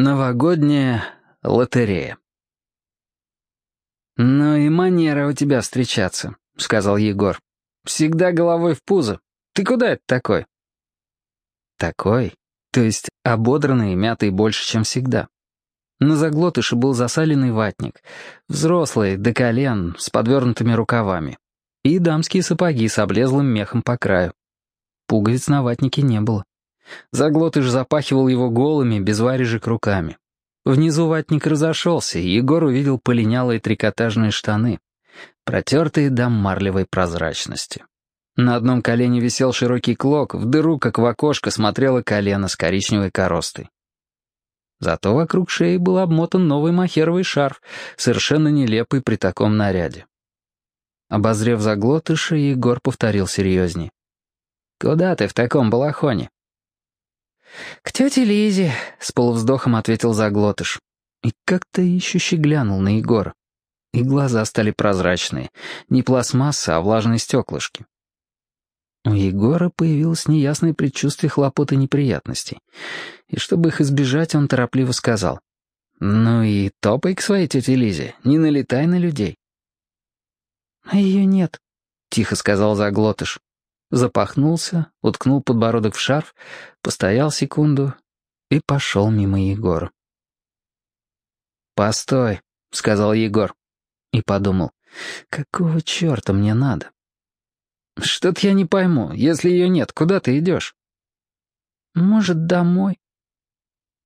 Новогодняя лотерея. «Ну и манера у тебя встречаться», — сказал Егор. «Всегда головой в пузо. Ты куда это такой?» «Такой?» То есть ободранный и мятый больше, чем всегда. На заглотыше был засаленный ватник, взрослый, до колен, с подвернутыми рукавами, и дамские сапоги с облезлым мехом по краю. Пуговиц на ватнике не было. Заглотыш запахивал его голыми, без варежек руками. Внизу ватник разошелся, и Егор увидел полинялые трикотажные штаны, протертые до марлевой прозрачности. На одном колене висел широкий клок, в дыру, как в окошко, смотрело колено с коричневой коростой. Зато вокруг шеи был обмотан новый махеровый шарф, совершенно нелепый при таком наряде. Обозрев заглотыша, Егор повторил серьезней. «Куда ты в таком балахоне?» «К тете Лизе», — с полувздохом ответил заглотыш. И как-то ищуще глянул на Егора. И глаза стали прозрачные. Не пластмасса, а влажные стеклышки. У Егора появилось неясное предчувствие хлопот и неприятностей. И чтобы их избежать, он торопливо сказал. «Ну и топай к своей тете Лизе, не налетай на людей». «А ее нет», — тихо сказал заглотыш запахнулся, уткнул подбородок в шарф, постоял секунду и пошел мимо Егора. «Постой», — сказал Егор. И подумал, какого черта мне надо? «Что-то я не пойму. Если ее нет, куда ты идешь?» «Может, домой?»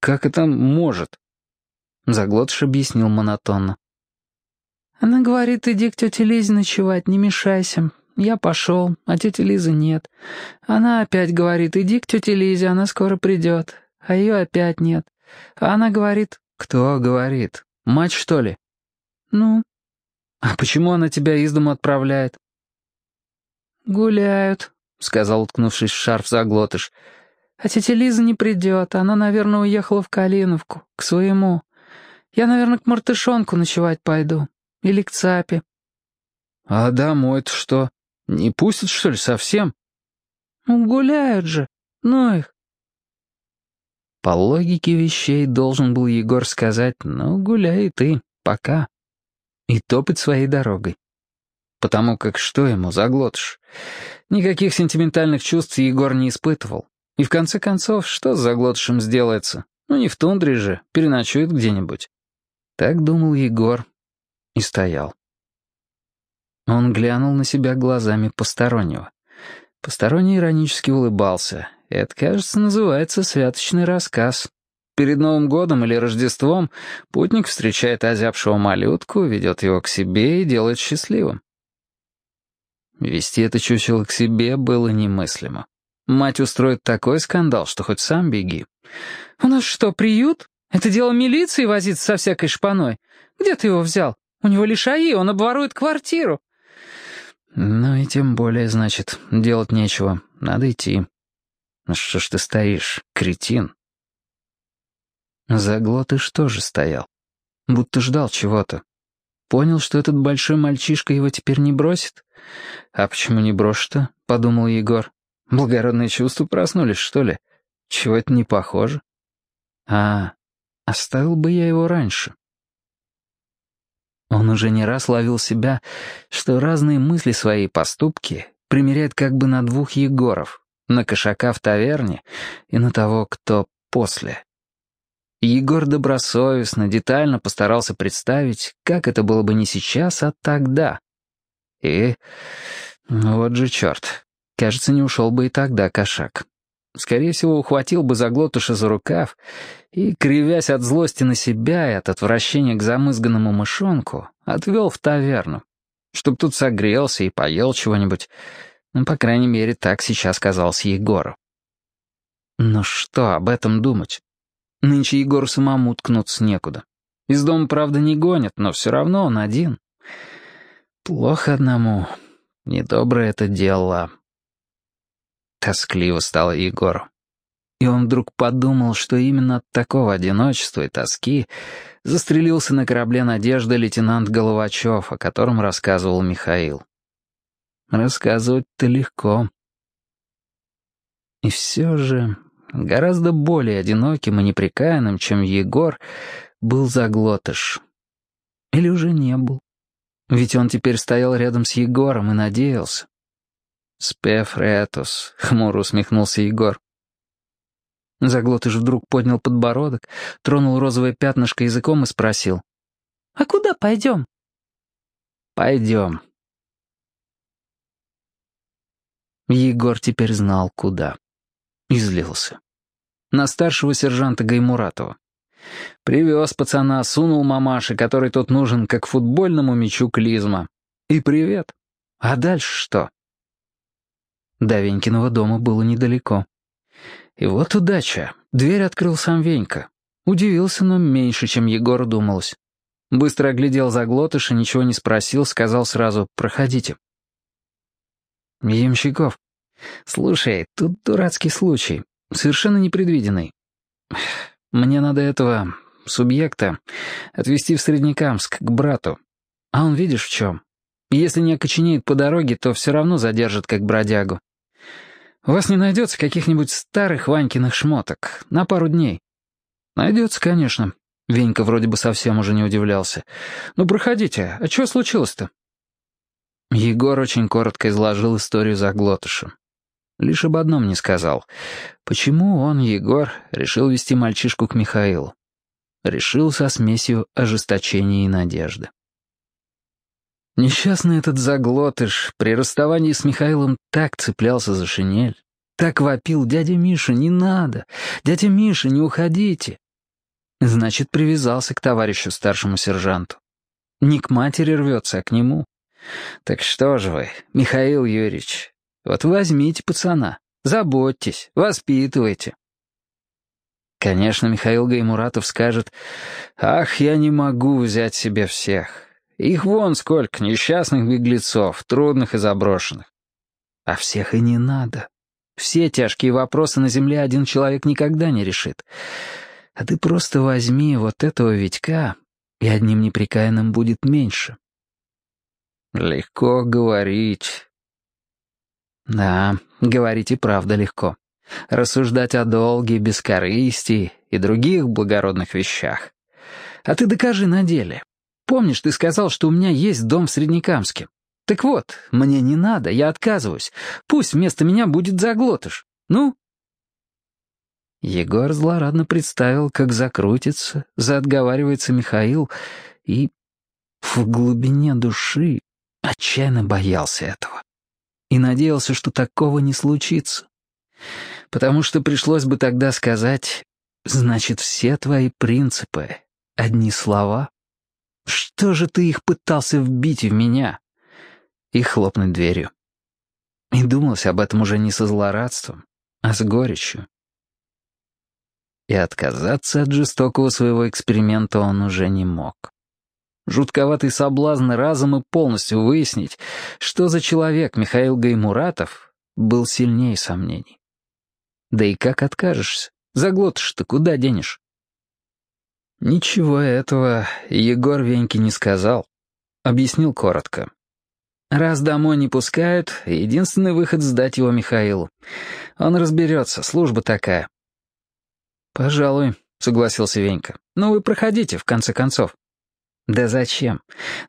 «Как это может?» Заглотыш объяснил монотонно. «Она говорит, иди к тете Лизе ночевать, не мешайся. Я пошел, а тети Лизы нет. Она опять говорит, иди к тете Лизе, она скоро придет. А ее опять нет. А она говорит... Кто говорит? Мать, что ли? Ну? А почему она тебя из дому отправляет? Гуляют, сказал, уткнувшись в шарф заглотыш. А тетя Лиза не придет, она, наверное, уехала в Калиновку, к своему. Я, наверное, к Мартышонку ночевать пойду. Или к Цапе. А домой-то что? Не пустят, что ли, совсем? Ну, гуляют же. Ну их. По логике вещей должен был Егор сказать, ну, гуляй ты, пока. И топать своей дорогой. Потому как что ему заглотишь? Никаких сентиментальных чувств Егор не испытывал. И в конце концов, что с заглотышем сделается? Ну, не в тундре же, переночует где-нибудь. Так думал Егор и стоял. Он глянул на себя глазами постороннего. Посторонний иронически улыбался. Это, кажется, называется святочный рассказ. Перед Новым годом или Рождеством путник встречает озябшего малютку, ведет его к себе и делает счастливым. Вести это чучело к себе было немыслимо. Мать устроит такой скандал, что хоть сам беги. «У нас что, приют? Это дело милиции возиться со всякой шпаной? Где ты его взял? У него лишаи, он обворует квартиру». «Ну и тем более, значит, делать нечего. Надо идти». «Ну «Что ж ты стоишь, кретин?» Заглотыш тоже стоял. Будто ждал чего-то. Понял, что этот большой мальчишка его теперь не бросит? «А почему не брошь-то?» — подумал Егор. «Благородные чувства проснулись, что ли? Чего это не похоже?» «А, оставил бы я его раньше». Он уже не раз ловил себя, что разные мысли свои поступки примеряет как бы на двух Егоров, на кошака в таверне и на того, кто после. Егор добросовестно, детально постарался представить, как это было бы не сейчас, а тогда. И вот же черт, кажется, не ушел бы и тогда кошак. Скорее всего, ухватил бы заглотуша за рукав и, кривясь от злости на себя и от отвращения к замызганному мышонку, отвел в таверну, чтоб тут согрелся и поел чего-нибудь. Ну, по крайней мере, так сейчас казалось Егору. Но что об этом думать? Нынче Егору самому ткнуться некуда. Из дома, правда, не гонят, но все равно он один. Плохо одному. Недоброе это дело. Тоскливо стало Егору. И он вдруг подумал, что именно от такого одиночества и тоски застрелился на корабле «Надежда» лейтенант Головачев, о котором рассказывал Михаил. Рассказывать-то легко. И все же гораздо более одиноким и неприкаянным, чем Егор, был заглотыш. Или уже не был. Ведь он теперь стоял рядом с Егором и надеялся. «Спев ретус», — хмуро усмехнулся Егор. Заглотыш вдруг поднял подбородок, тронул розовое пятнышко языком и спросил. «А куда пойдем?» «Пойдем». Егор теперь знал, куда. Излился. На старшего сержанта Гаймуратова. Привез пацана, сунул мамаше, который тот нужен, как футбольному мячу клизма. И привет. А дальше что? До Венькиного дома было недалеко. И вот удача. Дверь открыл сам Венька. Удивился, но меньше, чем Егору думалось. Быстро оглядел заглотыша, ничего не спросил, сказал сразу «проходите». «Ямщиков, слушай, тут дурацкий случай, совершенно непредвиденный. Мне надо этого субъекта отвезти в Среднекамск к брату. А он видишь в чем? Если не окоченеет по дороге, то все равно задержит как бродягу. У вас не найдется каких-нибудь старых Ванькиных шмоток на пару дней? Найдется, конечно. Венька вроде бы совсем уже не удивлялся. Ну, проходите, а что случилось-то? Егор очень коротко изложил историю заглотыша. Лишь об одном не сказал. Почему он, Егор, решил вести мальчишку к Михаилу? Решил со смесью ожесточения и надежды. Несчастный этот заглотыш при расставании с Михаилом так цеплялся за шинель, так вопил «Дядя Миша, не надо! Дядя Миша, не уходите!» Значит, привязался к товарищу старшему сержанту. Не к матери рвется, а к нему. Так что же вы, Михаил Юрьевич, вот возьмите пацана, заботьтесь, воспитывайте. Конечно, Михаил Гаймуратов скажет, «Ах, я не могу взять себе всех. Их вон сколько, несчастных беглецов, трудных и заброшенных. А всех и не надо. Все тяжкие вопросы на земле один человек никогда не решит. А ты просто возьми вот этого Витька, и одним неприкаянным будет меньше. Легко говорить. Да, говорить и правда легко. Рассуждать о долге, бескорыстии и других благородных вещах. А ты докажи на деле. Помнишь, ты сказал, что у меня есть дом в Среднекамске? Так вот, мне не надо, я отказываюсь. Пусть вместо меня будет заглотыш. Ну?» Егор злорадно представил, как закрутится, заотговаривается Михаил, и в глубине души Отчаянно боялся этого. И надеялся, что такого не случится. Потому что пришлось бы тогда сказать, значит, все твои принципы — одни слова. Что же ты их пытался вбить в меня? И хлопнуть дверью. И думалось об этом уже не со злорадством, а с горечью. И отказаться от жестокого своего эксперимента он уже не мог. Жутковатый соблазн разом и полностью выяснить, что за человек Михаил Гаймуратов, был сильнее сомнений. Да и как откажешься? Заглотишь-то куда денешь? Ничего этого Егор Веньке не сказал. Объяснил коротко. Раз домой не пускают, единственный выход — сдать его Михаилу. Он разберется, служба такая. «Пожалуй», — согласился Венька. «Ну вы проходите, в конце концов». «Да зачем?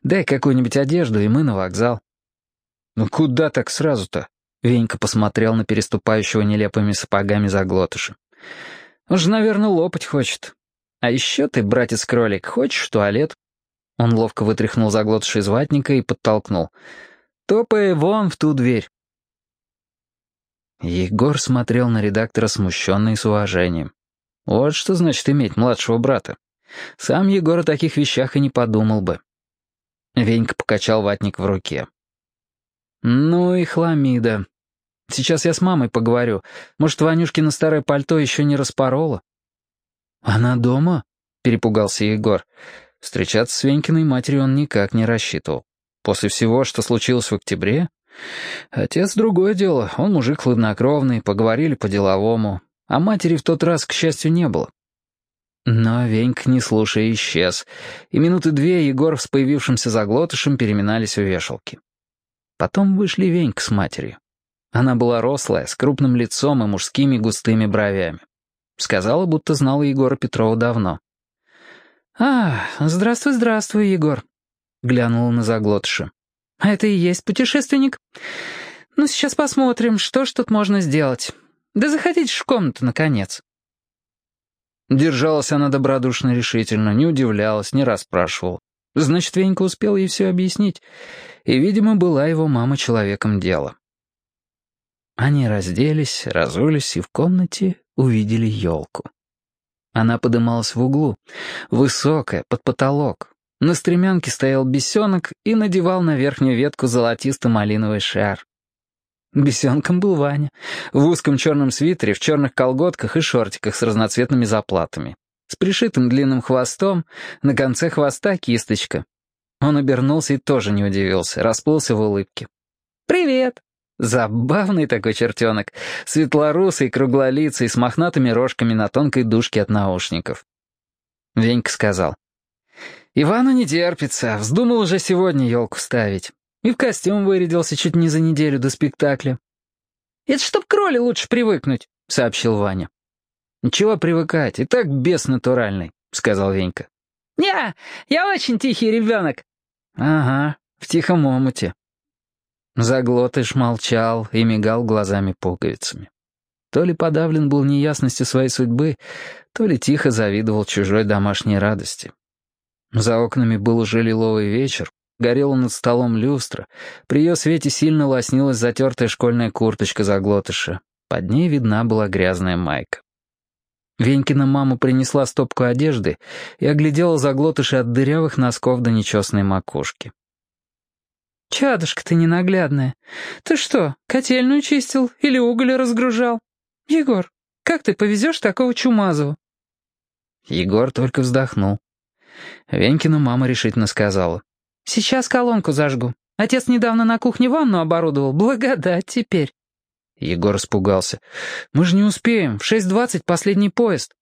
Дай какую-нибудь одежду, и мы на вокзал». «Ну куда так сразу-то?» Венька посмотрел на переступающего нелепыми сапогами заглотыша. «Он же, наверное, лопать хочет. А еще ты, братец-кролик, хочешь в туалет?» Он ловко вытряхнул заглотыша из ватника и подтолкнул. «Топай вон в ту дверь». Егор смотрел на редактора смущенно и с уважением. Вот что значит иметь младшего брата. Сам Егор о таких вещах и не подумал бы. Венька покачал ватник в руке. «Ну и хламида. Сейчас я с мамой поговорю. Может, Ванюшкина старое пальто еще не распорола?» «Она дома?» — перепугался Егор. Встречаться с Венькиной матерью он никак не рассчитывал. После всего, что случилось в октябре... Отец — другое дело, он мужик хладнокровный, поговорили по-деловому. А матери в тот раз, к счастью, не было. Но Веньк, не слушая, исчез, и минуты две Егор с появившимся заглотышем переминались у вешалки. Потом вышли Веньк с матерью. Она была рослая, с крупным лицом и мужскими густыми бровями. — сказала, будто знала Егора Петрова давно. «А, здравствуй, здравствуй, Егор», — глянула на заглотыша. «А это и есть путешественник? Ну, сейчас посмотрим, что ж тут можно сделать. Да заходите в комнату, наконец». Держалась она добродушно решительно, не удивлялась, не расспрашивала. Значит, Венька успел ей все объяснить, и, видимо, была его мама человеком дела. Они разделись, разулись и в комнате увидели елку. Она подымалась в углу, высокая, под потолок. На стремянке стоял бесенок и надевал на верхнюю ветку золотисто-малиновый шар. Бесенком был Ваня, в узком черном свитере, в черных колготках и шортиках с разноцветными заплатами. С пришитым длинным хвостом, на конце хвоста кисточка. Он обернулся и тоже не удивился, расплылся в улыбке. «Привет!» Забавный такой чертенок, светлорусый, круглолицый, с мохнатыми рожками на тонкой дужке от наушников. Венька сказал. «Ивану не терпится, вздумал уже сегодня елку ставить. И в костюм вырядился чуть не за неделю до спектакля». «Это чтоб к роли лучше привыкнуть», — сообщил Ваня. «Ничего привыкать, и так бес натуральный», — сказал Венька. «Не, я очень тихий ребенок». «Ага, в тихом омуте». Заглотыш молчал и мигал глазами пуговицами. То ли подавлен был неясностью своей судьбы, то ли тихо завидовал чужой домашней радости. За окнами был уже лиловый вечер, горела над столом люстра, при ее свете сильно лоснилась затертая школьная курточка заглотыша, под ней видна была грязная майка. Венькина мама принесла стопку одежды и оглядела заглотыши от дырявых носков до нечестной макушки. «Чадушка ты ненаглядная. Ты что, котельную чистил или уголь разгружал? Егор, как ты повезешь такого чумазого?» Егор только вздохнул. Венькина мама решительно сказала. «Сейчас колонку зажгу. Отец недавно на кухне ванну оборудовал. Благодать теперь». Егор испугался. «Мы же не успеем. В шесть двадцать последний поезд».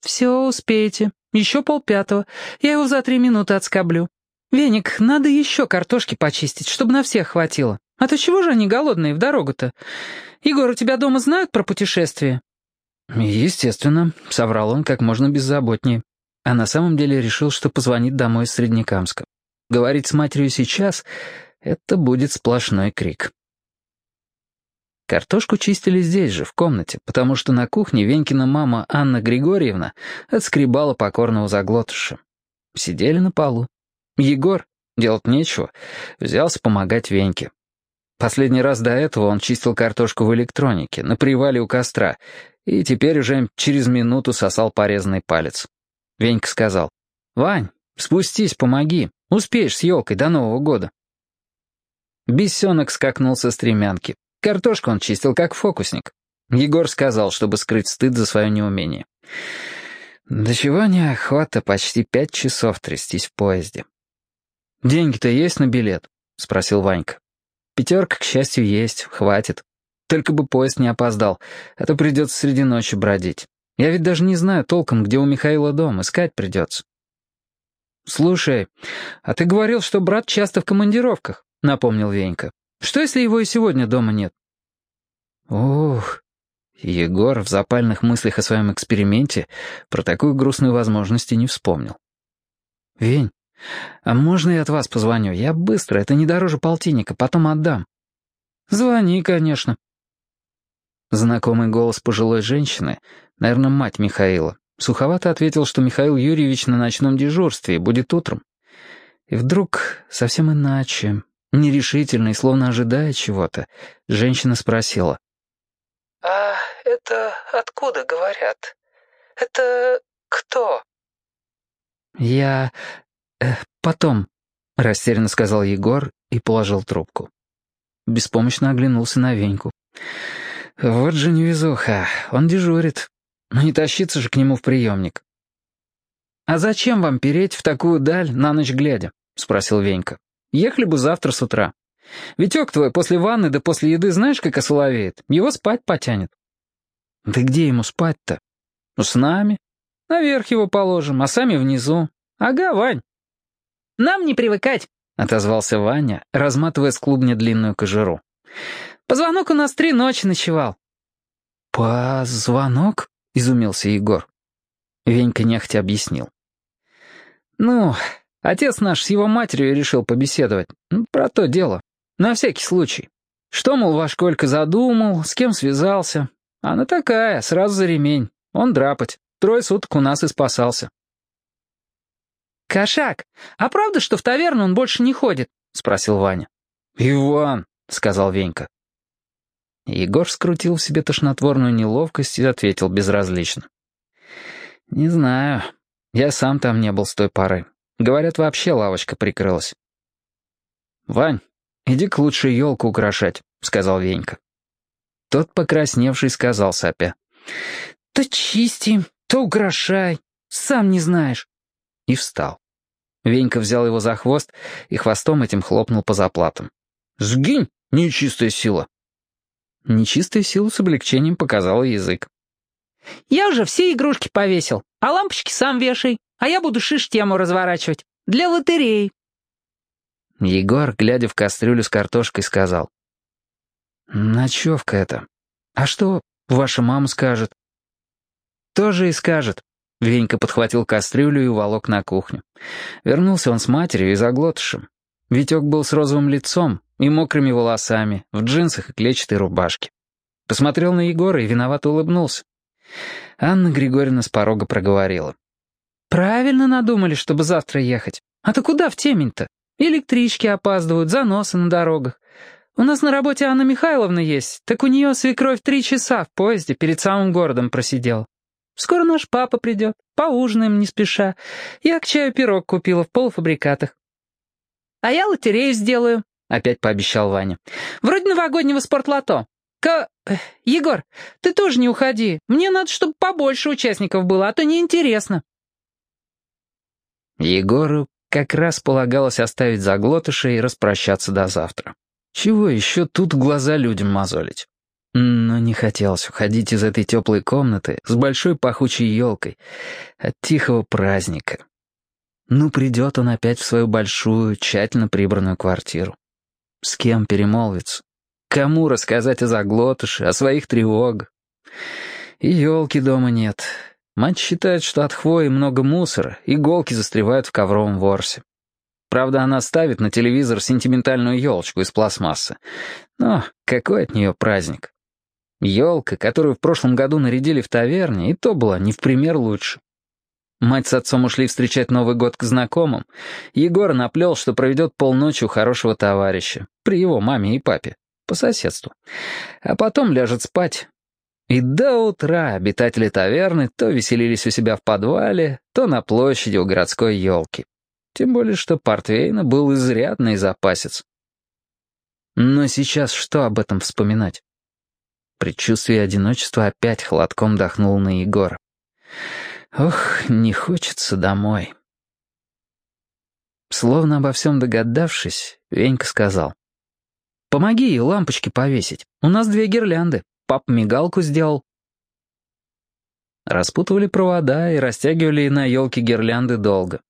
«Все успеете. Еще полпятого. Я его за три минуты отскоблю. «Веник, надо еще картошки почистить, чтобы на всех хватило. А то чего же они голодные в дорогу-то? Егор, у тебя дома знают про путешествие?» «Естественно», — соврал он как можно беззаботнее. А на самом деле решил, что позвонит домой из Среднекамска. Говорить с матерью сейчас — это будет сплошной крик. Картошку чистили здесь же, в комнате, потому что на кухне Венькина мама Анна Григорьевна отскребала покорного заглотыша. Сидели на полу, Егор, делать нечего, взялся помогать Веньке. Последний раз до этого он чистил картошку в электронике, на привале у костра, и теперь уже через минуту сосал порезанный палец. Венька сказал, «Вань, спустись, помоги, успеешь с елкой до Нового года». Бесенок скакнул со стремянки. Картошку он чистил как фокусник. Егор сказал, чтобы скрыть стыд за свое неумение. До чего неохота почти пять часов трястись в поезде. «Деньги-то есть на билет?» — спросил Ванька. «Пятерка, к счастью, есть, хватит. Только бы поезд не опоздал, а то придется среди ночи бродить. Я ведь даже не знаю толком, где у Михаила дом, искать придется». «Слушай, а ты говорил, что брат часто в командировках», — напомнил Венька. «Что, если его и сегодня дома нет?» «Ух...» Егор в запальных мыслях о своем эксперименте про такую грустную возможность и не вспомнил. «Вень, «А можно я от вас позвоню? Я быстро, это не дороже полтинника, потом отдам». «Звони, конечно». Знакомый голос пожилой женщины, наверное, мать Михаила, суховато ответил, что Михаил Юрьевич на ночном дежурстве и будет утром. И вдруг совсем иначе, нерешительно и словно ожидая чего-то, женщина спросила. «А это откуда говорят? Это кто?» «Я... «Э, потом», — растерянно сказал Егор и положил трубку. Беспомощно оглянулся на Веньку. «Вот же невезуха, он дежурит. Но не тащиться же к нему в приемник». «А зачем вам переть в такую даль на ночь глядя?» — спросил Венька. «Ехали бы завтра с утра. Витек твой после ванны да после еды знаешь, как осоловеет? Его спать потянет». «Да где ему спать-то?» «Ну, с нами. Наверх его положим, а сами внизу. Ага, Вань». Нам не привыкать», — отозвался Ваня, разматывая с клубня длинную кожуру. «Позвонок у нас три ночи ночевал». «Позвонок?» — изумился Егор. Венька нехотя объяснил. «Ну, отец наш с его матерью решил побеседовать. Ну, про то дело. На всякий случай. Что, мол, ваш Колька задумал, с кем связался. Она такая, сразу за ремень. Он драпать. Трое суток у нас и спасался». «Кошак, а правда, что в таверну он больше не ходит?» — спросил Ваня. «Иван», — сказал Венька. Егор скрутил в себе тошнотворную неловкость и ответил безразлично. «Не знаю. Я сам там не был с той поры. Говорят, вообще лавочка прикрылась». «Вань, иди-ка лучше елку украшать», — сказал Венька. Тот, покрасневший, сказал сопя. «То чисти, то украшай, сам не знаешь». И встал. Венька взял его за хвост и хвостом этим хлопнул по заплатам. «Сгинь, нечистая сила!» Нечистая сила с облегчением показала язык. «Я уже все игрушки повесил, а лампочки сам вешай, а я буду шиш-тему разворачивать. Для лотереи». Егор, глядя в кастрюлю с картошкой, сказал. «Ночевка это. А что ваша мама скажет?» «Тоже и скажет». Венька подхватил кастрюлю и уволок на кухню. Вернулся он с матерью и заглотышем. Витек был с розовым лицом и мокрыми волосами, в джинсах и клетчатой рубашке. Посмотрел на Егора и виновато улыбнулся. Анна Григорьевна с порога проговорила. «Правильно надумали, чтобы завтра ехать. А то куда в темень-то? Электрички опаздывают, заносы на дорогах. У нас на работе Анна Михайловна есть, так у нее свекровь три часа в поезде перед самым городом просидела. Скоро наш папа придет, поужинаем не спеша. Я к чаю пирог купила в полуфабрикатах. А я лотерею сделаю, — опять пообещал Ваня. Вроде новогоднего спортлото. К... Э, Егор, ты тоже не уходи. Мне надо, чтобы побольше участников было, а то неинтересно. Егору как раз полагалось оставить заглотыша и распрощаться до завтра. Чего еще тут глаза людям мозолить? Но не хотелось уходить из этой теплой комнаты с большой пахучей елкой от тихого праздника. Ну, придет он опять в свою большую, тщательно прибранную квартиру. С кем перемолвиться? Кому рассказать о заглотыше, о своих тревогах? И елки дома нет. Мать считает, что от хвои много мусора, иголки застревают в ковровом ворсе. Правда, она ставит на телевизор сентиментальную елочку из пластмассы. Но какой от нее праздник? Елка, которую в прошлом году нарядили в таверне, и то была не в пример лучше. Мать с отцом ушли встречать Новый год к знакомым. Егор наплел, что проведет полночи у хорошего товарища, при его маме и папе по соседству. А потом ляжет спать. И до утра обитатели таверны то веселились у себя в подвале, то на площади у городской елки. Тем более, что портвейна был изрядный запасец. Но сейчас что об этом вспоминать? Предчувствие одиночества опять холодком дохнул на Егора. Ох, не хочется домой. Словно обо всем догадавшись, Венька сказал. Помоги ей лампочки повесить. У нас две гирлянды. Пап мигалку сделал». Распутывали провода и растягивали на елке гирлянды долго.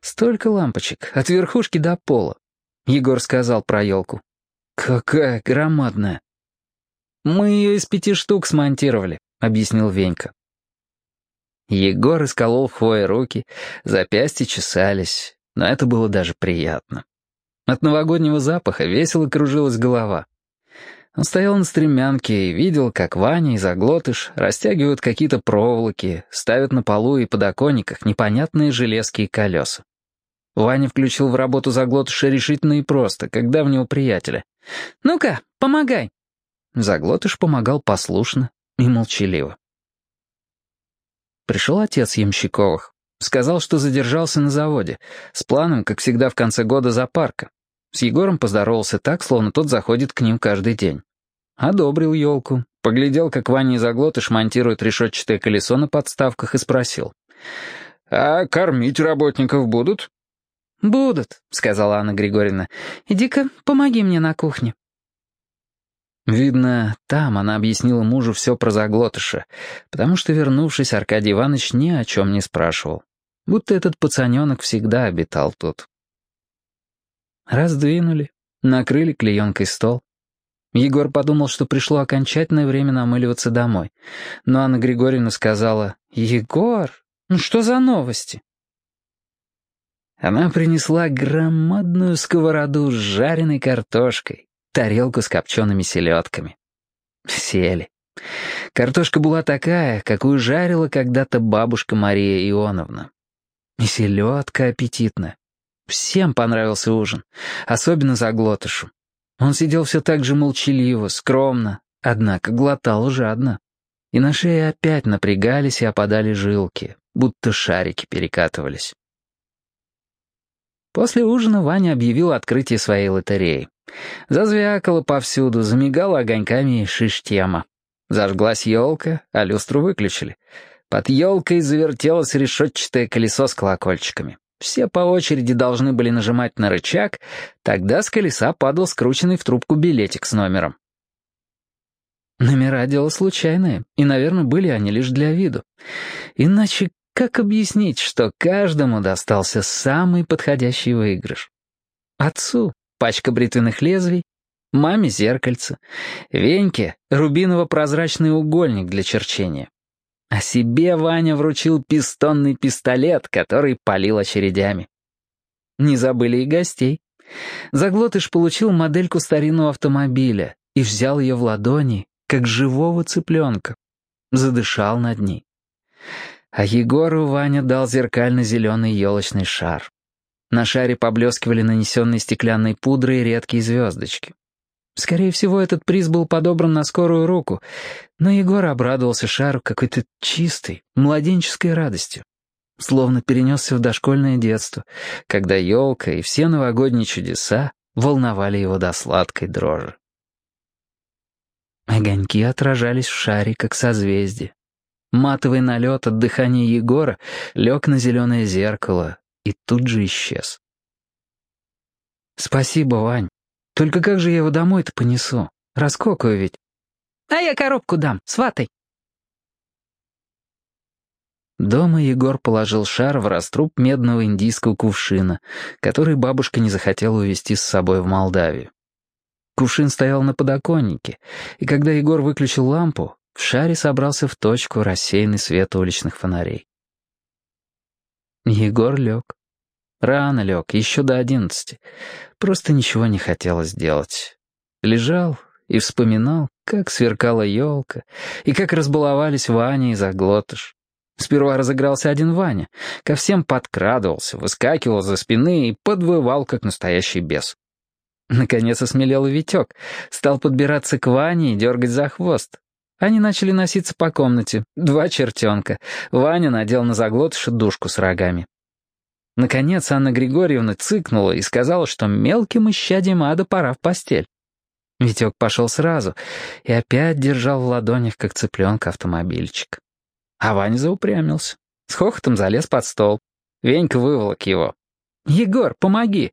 Столько лампочек, от верхушки до пола. Егор сказал про елку. «Какая громадная!» «Мы ее из пяти штук смонтировали», — объяснил Венька. Егор исколол в хвое руки, запястья чесались, но это было даже приятно. От новогоднего запаха весело кружилась голова. Он стоял на стремянке и видел, как Ваня и Заглотыш растягивают какие-то проволоки, ставят на полу и подоконниках непонятные железки колеса. Ваня включил в работу Заглотыша решительно и просто, как давнего приятеля. «Ну-ка, помогай!» Заглотыш помогал послушно и молчаливо. Пришел отец Ямщиковых. Сказал, что задержался на заводе, с планом, как всегда в конце года, зоопарка. С Егором поздоровался так, словно тот заходит к ним каждый день. Одобрил елку, поглядел, как Ваня и Заглотыш монтируют решетчатое колесо на подставках и спросил. «А кормить работников будут?» «Будут», — сказала Анна Григорьевна. «Иди-ка, помоги мне на кухне». Видно, там она объяснила мужу все про заглотыша, потому что, вернувшись, Аркадий Иванович ни о чем не спрашивал. Будто этот пацаненок всегда обитал тут. Раздвинули, накрыли клеенкой стол. Егор подумал, что пришло окончательное время намыливаться домой. Но Анна Григорьевна сказала, «Егор, ну что за новости?» Она принесла громадную сковороду с жареной картошкой, тарелку с копчеными селедками. Сели. Картошка была такая, какую жарила когда-то бабушка Мария Ионовна. И селедка аппетитная. Всем понравился ужин, особенно заглотышу. Он сидел все так же молчаливо, скромно, однако глотал жадно. И на шее опять напрягались и опадали жилки, будто шарики перекатывались. После ужина Ваня объявил открытие своей лотереи. Зазвякало повсюду, замигала огоньками шиш-тема. Зажглась елка, а люстру выключили. Под елкой завертелось решетчатое колесо с колокольчиками. Все по очереди должны были нажимать на рычаг, тогда с колеса падал скрученный в трубку билетик с номером. Номера — дело случайное, и, наверное, были они лишь для виду. Иначе как объяснить, что каждому достался самый подходящий выигрыш? Отцу — пачка бритвенных лезвий, маме — зеркальце, Веньке — рубиново-прозрачный угольник для черчения. А себе Ваня вручил пистонный пистолет, который палил очередями. Не забыли и гостей. Заглотыш получил модельку старинного автомобиля и взял ее в ладони, как живого цыпленка. Задышал над ней. А Егору Ваня дал зеркально-зеленый елочный шар. На шаре поблескивали нанесенные стеклянной пудрой редкие звездочки. Скорее всего, этот приз был подобран на скорую руку, но Егор обрадовался шару какой-то чистой, младенческой радостью. Словно перенесся в дошкольное детство, когда елка и все новогодние чудеса волновали его до сладкой дрожи. Огоньки отражались в шаре, как созвездие. Матовый налет от дыхания Егора лег на зеленое зеркало и тут же исчез. «Спасибо, Вань», только как же я его домой-то понесу? Раскокаю ведь. А я коробку дам, сватай. Дома Егор положил шар в раструб медного индийского кувшина, который бабушка не захотела увезти с собой в Молдавию. Кувшин стоял на подоконнике, и когда Егор выключил лампу, в шаре собрался в точку рассеянный свет уличных фонарей. Егор лег. Рано лег, еще до одиннадцати. Просто ничего не хотелось делать. Лежал и вспоминал, как сверкала елка, и как разбаловались Ваня и Заглотыш. Сперва разыгрался один Ваня, ко всем подкрадывался, выскакивал за спины и подвывал, как настоящий бес. Наконец осмелел Витек, стал подбираться к Ване и дергать за хвост. Они начали носиться по комнате, два чертенка. Ваня надел на Заглотыша душку с рогами. Наконец Анна Григорьевна цыкнула и сказала, что мелким исчадием ада пора в постель. Витек пошел сразу и опять держал в ладонях, как цыпленка, автомобильчик. А Ваня заупрямился. С хохотом залез под стол. Венька выволок его. «Егор, помоги!»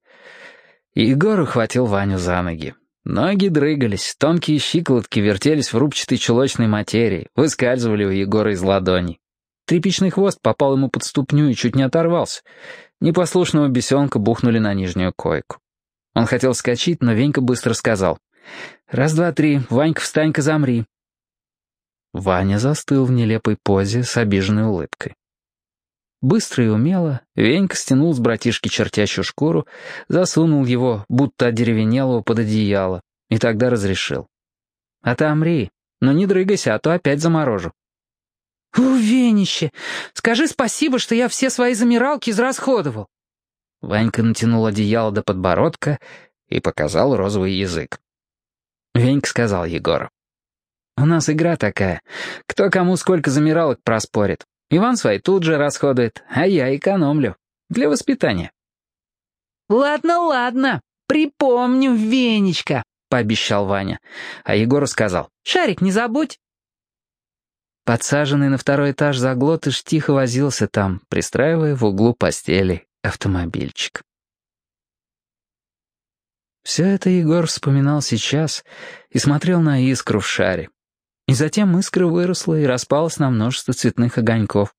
Егор ухватил Ваню за ноги. Ноги дрыгались, тонкие щиколотки вертелись в рубчатой чулочной материи, выскальзывали у Егора из ладоней. Тряпичный хвост попал ему под ступню и чуть не оторвался. Непослушного бесенка бухнули на нижнюю койку. Он хотел вскочить, но Венька быстро сказал. «Раз, два, три. Ванька, встань-ка, замри». Ваня застыл в нелепой позе с обиженной улыбкой. Быстро и умело Венька стянул с братишки чертящую шкуру, засунул его, будто одеревенелого, под одеяло, и тогда разрешил. «Отомри, но не дрыгайся, а то опять заморожу». «Увенище! Скажи спасибо, что я все свои замиралки израсходовал!» Ванька натянул одеяло до подбородка и показал розовый язык. Венька сказал Егору. «У нас игра такая. Кто кому сколько замиралок проспорит. Иван свои тут же расходует, а я экономлю. Для воспитания». «Ладно, ладно, припомню, Венечка», — пообещал Ваня. А Егору сказал, «Шарик не забудь». Подсаженный на второй этаж заглотыш тихо возился там, пристраивая в углу постели автомобильчик. Все это Егор вспоминал сейчас и смотрел на искру в шаре. И затем искра выросла и распалась на множество цветных огоньков.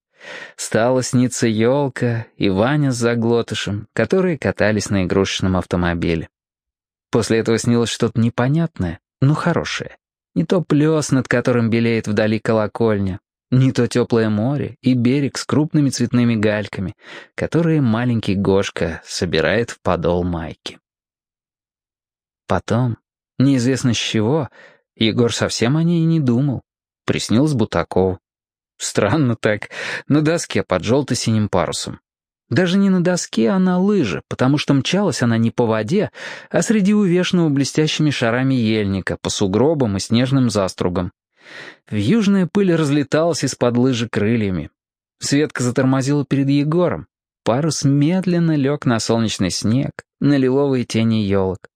Стала сниться елка и Ваня с заглотышем, которые катались на игрушечном автомобиле. После этого снилось что-то непонятное, но хорошее. Не то плес, над которым белеет вдали колокольня, не то теплое море и берег с крупными цветными гальками, которые маленький Гошка собирает в подол майки. Потом, неизвестно с чего, Егор совсем о ней не думал. Приснилось Бутакову. Странно так, на доске под желто-синим парусом. Даже не на доске, а на лыже, потому что мчалась она не по воде, а среди увешанного блестящими шарами ельника, по сугробам и снежным застругам. Вьюжная пыль разлеталась из-под лыжи крыльями. Светка затормозила перед Егором. Парус медленно лег на солнечный снег, на лиловые тени елок.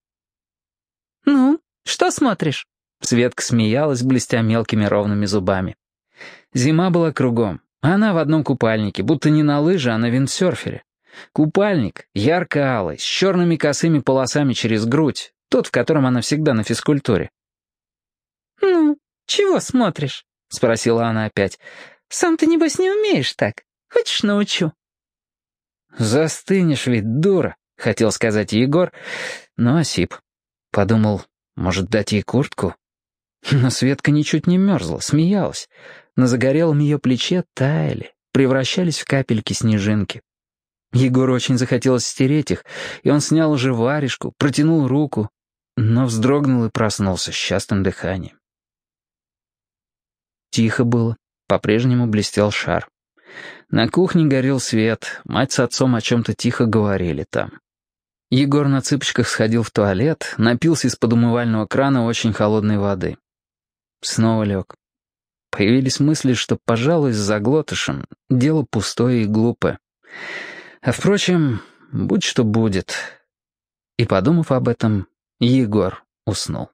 «Ну, что смотришь?» Светка смеялась, блестя мелкими ровными зубами. Зима была кругом. Она в одном купальнике, будто не на лыже, а на виндсерфере. Купальник, ярко-алый, с черными косыми полосами через грудь, тот, в котором она всегда на физкультуре. «Ну, чего смотришь?» — спросила она опять. «Сам ты, небось, не умеешь так. Хочешь, научу?» «Застынешь ведь, дура», — хотел сказать Егор, но осип. Подумал, может, дать ей куртку? Но Светка ничуть не мерзла, смеялась. На загорелом ее плече таяли, превращались в капельки снежинки. Егору очень захотелось стереть их, и он снял уже варежку, протянул руку, но вздрогнул и проснулся с частым дыханием. Тихо было, по-прежнему блестел шар. На кухне горел свет, мать с отцом о чем-то тихо говорили там. Егор на цыпочках сходил в туалет, напился из-под умывального крана очень холодной воды. Снова лег. Появились мысли, что, пожалуй, с заглотышем дело пустое и глупое. А, впрочем, будь что будет. И, подумав об этом, Егор уснул.